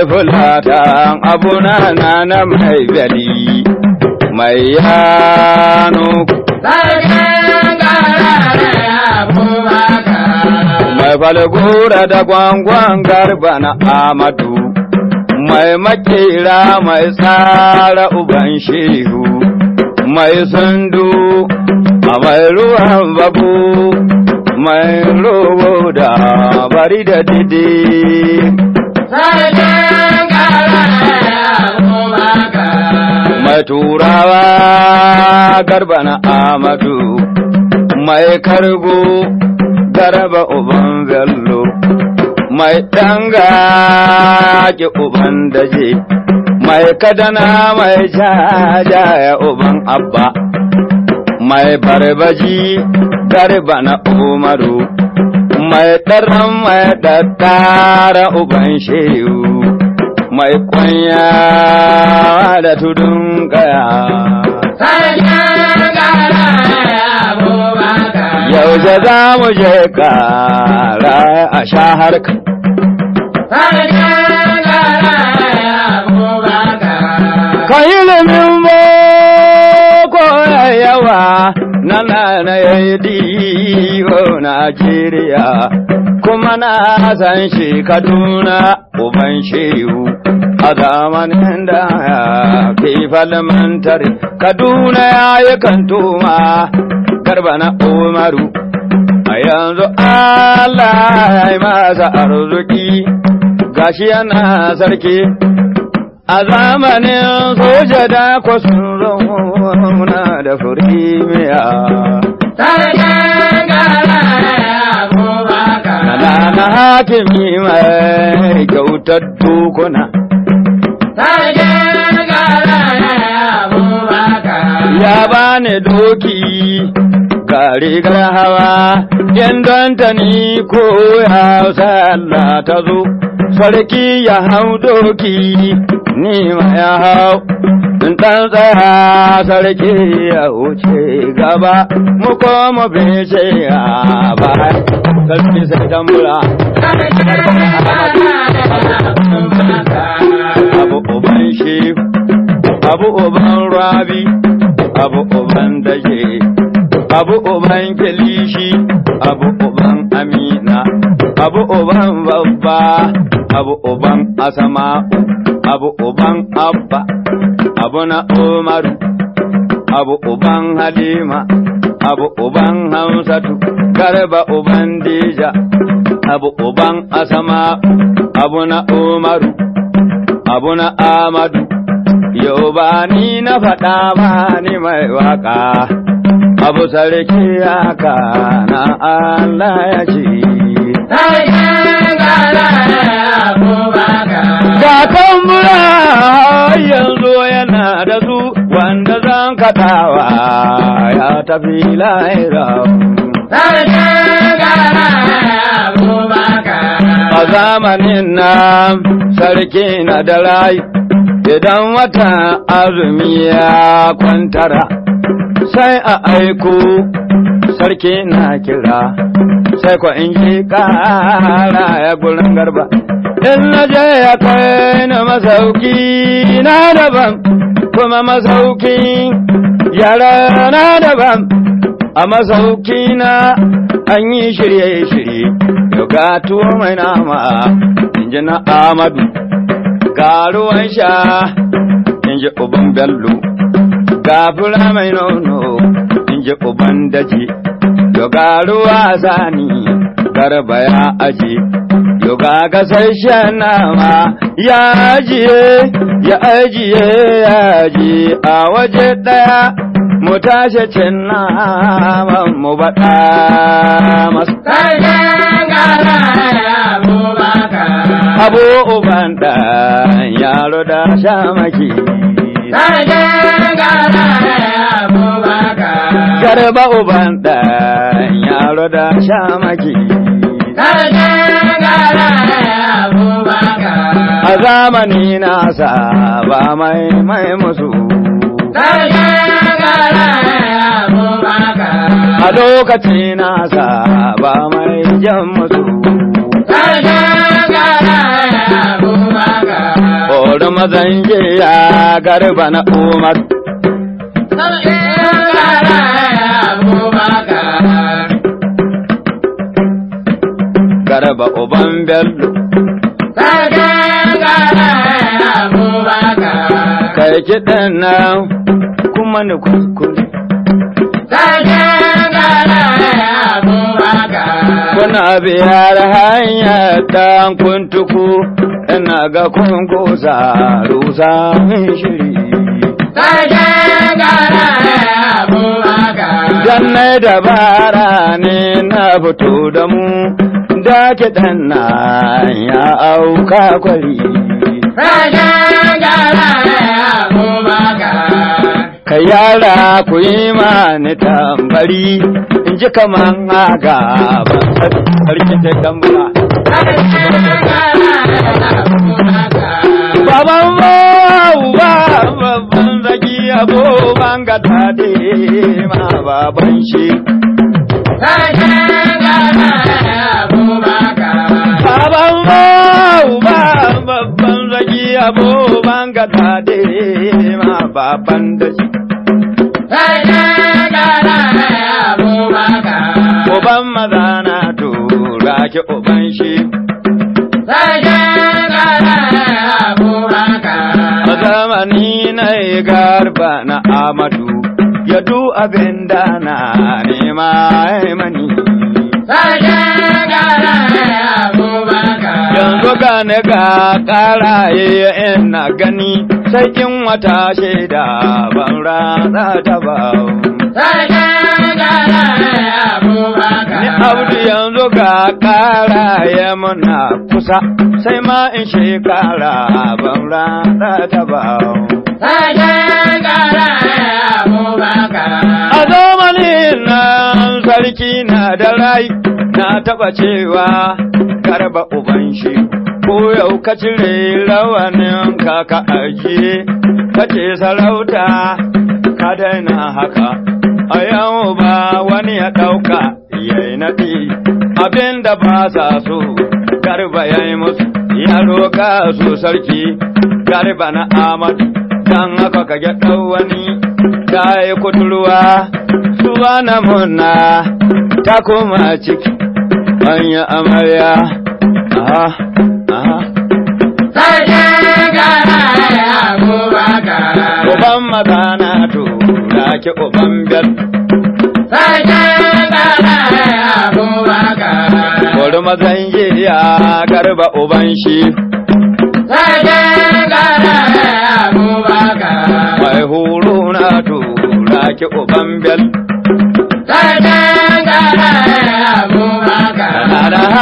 mai fulatan abuna na na mai bali mai yano mai falgura da gwangwan garba na amadu mai makera mai tsara uban shehu mai sundu a mai ruwan babu mai robo da bari da didi. Mai turawa garba na amadu mai kargo garba uban bello mai danga ki uban daje mai kadana mai jajaya uban abba mai barbaji garba na umaru. Mai ɗaran mai dattara uban shehu mai kwanya da tudun Abubakar. yaushe za mu je kara a sha harka? Ka ilimin boko na na yayi diwo Najeriya kuma na san shi Kaduna uban shehu. A zamanin da fi falmantar Kaduna ya yi kantoma garba na Umaru. A yanzu Allah ya masa arziki gashi yana sarki. A zamanin soja da sun zauna da firimiya Sarkin garare Abubakar. na na hakimi mai kyautar dukuna Sarkin garare Abubakar. ya bani doki ga rigar hawa in don ta ni ko ya sallah ta zo sarki ya hau doki ni ma ya hau in ɗan tsaya sarki ya wuce gaba mu koma bice a baya sarki sai ta mura. Abu uban shi abu uban rabi abu uban daje abu uban kilishi abu uban amina abu uban babba abu uban asama abu uban abba abu na umaru abu uban halima abu uban hamsatu garba uban dija abu uban asama abu na umaru abu na amadu yau ba ni na faɗa ba ni mai waƙa abu sarki haka na Allah ya ce. Ga tambura yanzu yana da su wanda zan kaɗawa ya tafi lahira. A zamanin nan sarki na da rai idan wata azumi ya kwantara sai a aiko sarki na kira. Sai ko in ji kara ya gurin garba. In na je ya kai na masauki na daban kuma masauki yara na daban. A masauki na an yi shirye-shirye yau ga tuwo mai nama in ji na amadu ga ruwan sha in ji uban bello. Ga fura mai nono in ji uban daji. Yau ga ruwa sani garba ya aji. Yau ga gasashen nama ya ajiye ya ajiye ya ajiye. A waje ɗaya mu tashi cin naman mu baɗa masu. Abu uban ɗan yaro da shamaki. Garba uban yaro da shamaki a zamani nasa ba mai mai musu a lokaci nasa ba mai jan musu. Bari mazan ya garba na Umar. Garba uban Bello. Kai kiɗan nan kuma ni kuskure. Kuna biyar hanyar ɗan kuntuku. Ina ga kun kusa rusa min shiri. Jannai dabara ne na fito da mu, da kiɗan na ya auka kwari. Sarkin gara Abubakar. Ka yara ku yi mani tambari, in ji kaman aga ban sarki ta Abubakar. Baban bawu ba babban zaki abu ban ga daɗe ma baban shi. Sarkin gara ga daɗe ma baban da shi. Uban maza na tura ki uban shi. Zamani na yi garba na Amadu, ya du abin da na nema mani. Sarkin gara. Yanzu gane ga ƙaraye ina gani, sai in wata shaida ban rana ta ba. Ni abdu yanzu ga ƙaraye muna kusa, sai ma in shekara ban rana ta ba. A zamanin nan sarki na da rai na taɓa cewa garba uban shi, ko yau ka cire rawanin ka ka ajiye, ka ce sarauta ka daina haka, a yau ba wani ya ɗauka ya yi naɗi, abin da ba sa so garba ya yi musu, ya roƙa su sarki. Garba na Amadu, don haka ka gyaɗa wani ta yi kuturwa, suwa na ta koma ciki, manya amarya, Uban magana tura ki uban bel, bari mazan ya garba uban shi, mai huru na uban bel,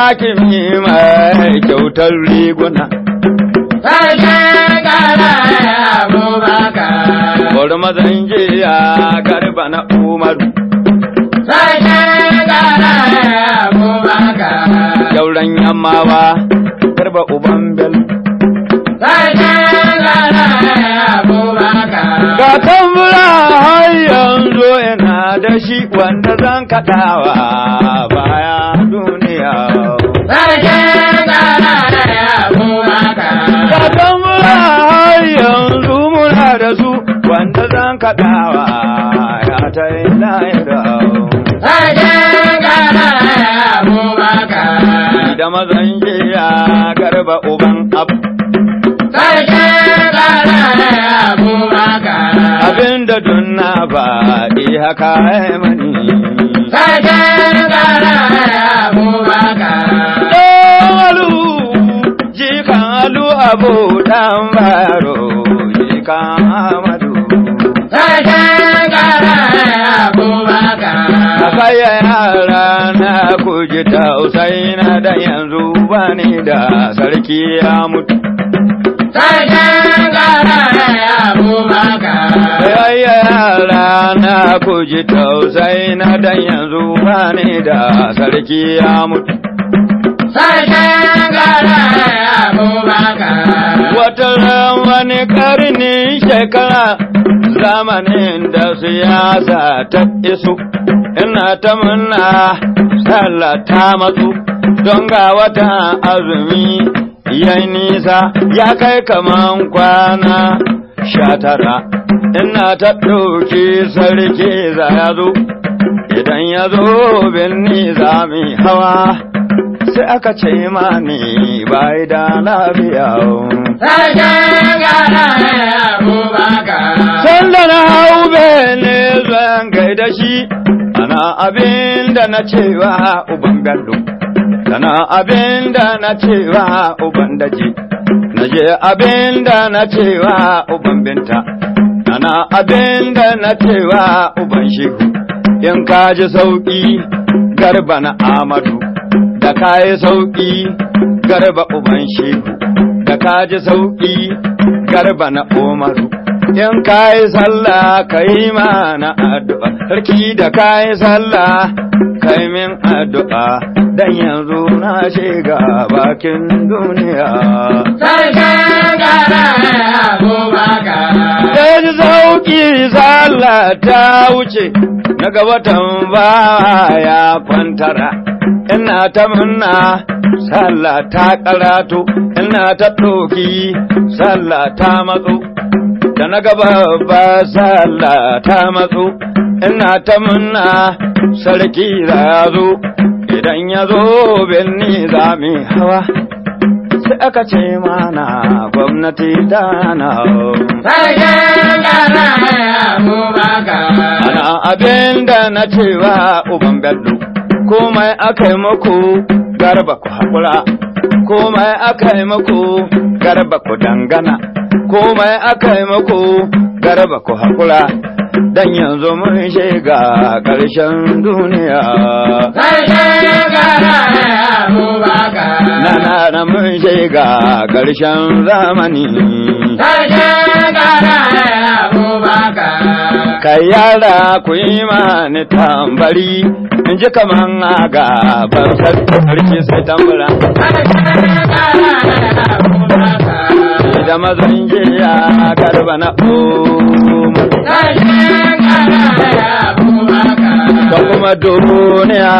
hakimi mai kyautar riguna, Sarkin gara Abubakar. bari mazan ya garba na umaru. Sarkin gara Abubakar. Yauran yammawa, garba uban bel. Sarkin gara Abubakar. Ga tambura har yanzu ina da shi wanda zan kaɗawa har yanzu muna da su wanda zan kaɗawa ya ta yi lahira. Sarkin gara Abubakar. Da mazan jiya garba uban ab. Sarkin gara Abubakar. Abinda dunna ba mani. Sarkin abu dan baro, jikan amadu. Sarkin Abubakar. Yara na kuji tausayi na da yanzu bani da sarki ya mutu. Sarkin gara Abubakar. Ayaya yara na kuji tausayi na da yanzu bani da sarki ya mutu. Sarkin gara wani karni shekara zamanin da siyasa ta iso, ina ta munna sallah ta matsu, don ga wata azumi yayi nisa ya kai kaman kwana sha tara. Ina ta ɗauki sarki za ya zo. Idan ya zo birni za mu hawa. Sai aka ce mani bai da lafiya. Sarkin Abubakar. sanda na hau bene zan gaida shi ana abin da na cewa uban bello sana abin da na cewa uban daji. Na je abin da na cewa uban binta. Ana abin da na cewa uban shehu. In ka ji sauƙi garba na amadu. Da ka yi sauƙi garba uban shehu da ka ji sauƙi garba na umaru. In ka yi sallah ka yi mana addu'a. Sarki da ka yi sallah ka yi min addu'a. Dan yanzu na shiga bakin duniya. Sarkin gara Abubakar. ji sauƙi sallah ta wuce. Na ga watan baya kwantara ina ta munna sallah ta karatu. Ina ta ɗoki sallah ta matso da na gaba ba sallah ta matso ina ta munna sarki zo. Idan ya zo birni za mu hawa. Sai aka ce mana gwamnati gara Abubakar. ana abin da na cewa uban bello. Komai aka yi muku garba ku haƙura komai aka yi muku garba ku dangana komai aka yi muku garba ku haƙura dan yanzu mun shiga ƙarshen duniya Sarkin gara Abubakar. na na mun shiga ƙarshen zamani Sarkin gara Abubakar. Kai yara ku yi mani tambari in ji kaman aga ban sarki sai Abubakar. da mazan jiya garba na Abubakar. da kuma duniya